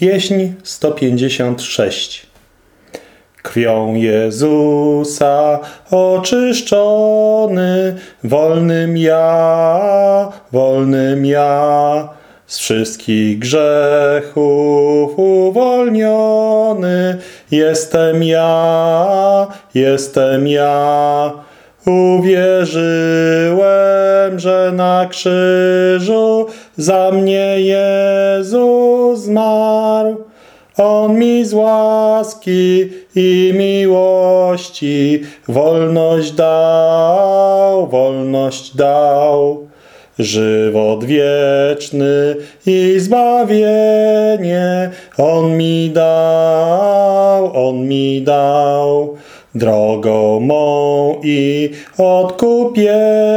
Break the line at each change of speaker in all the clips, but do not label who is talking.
Pieśń 156 Krwią Jezusa oczyszczony, wolnym ja, wolnym ja, z wszystkich grzechów uwolniony, jestem ja, jestem ja. Uwierzyłem, że na krzyżu za mnie Jezus zmarł. On mi z łaski i miłości wolność dał, wolność dał. Żywot wieczny i zbawienie On mi dał, On mi dał. Drogą mą i odkupieniem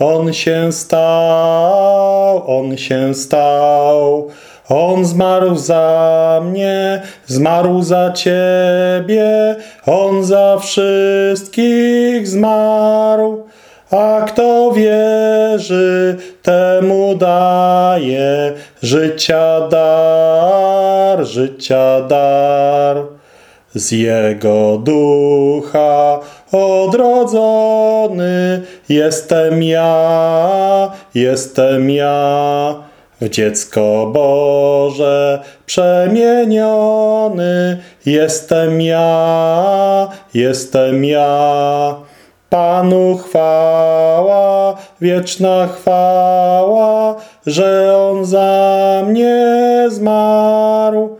On się stał, On się stał. On zmarł za mnie, zmarł za Ciebie, On za wszystkich zmarł. A kto wierzy, temu daje życia dar, życia dar. Z Jego ducha odrodzony jestem ja, jestem ja. W dziecko Boże przemieniony jestem ja, jestem ja. Panu chwała, wieczna chwała, że On za mnie zmarł.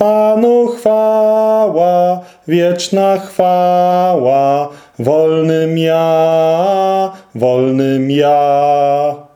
Panu chwała, wieczna chwała, wolnym ja, wolnym ja.